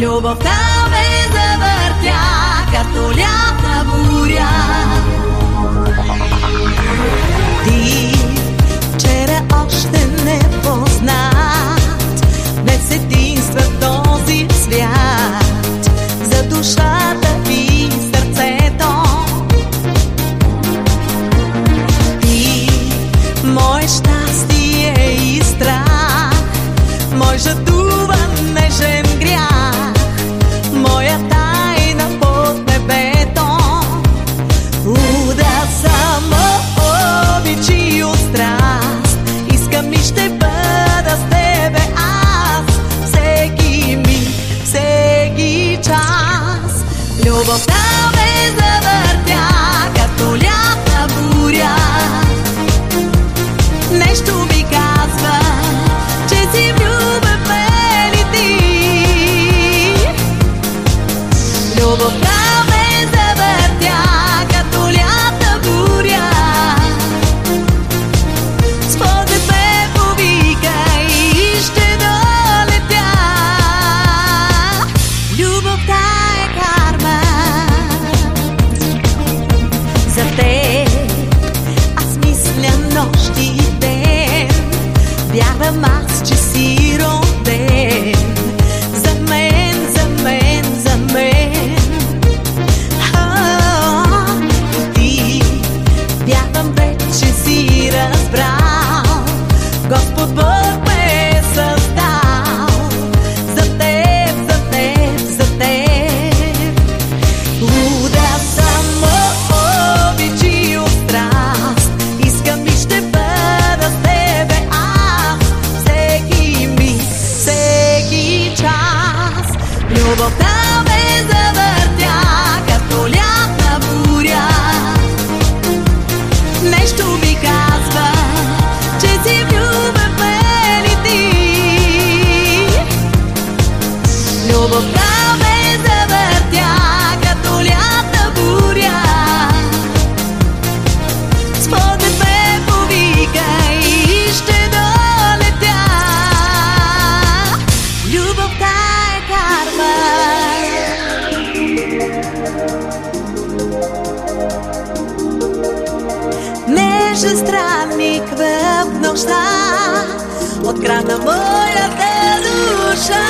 Любовта ме завъртя като лята буря. Ти вчера още не познат, днес единства в този свят за душата и сърцето. Ти, мое щастие и страх, моя тайна под небето. Уда само обич и страст, искам и ще бъда с тебе аз, всеки миг, всеки час. Любовта ме завъртя като лята буря. Нещо ми Любовта ме завъртя като лята буря. С поглед ме и ще долетя. Любовта е карма за теб. Аз мисля нощ и ден, вярвам аз, че си роден. Между странник в нощта. Открадна моята душа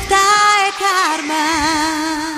Lufta e carmen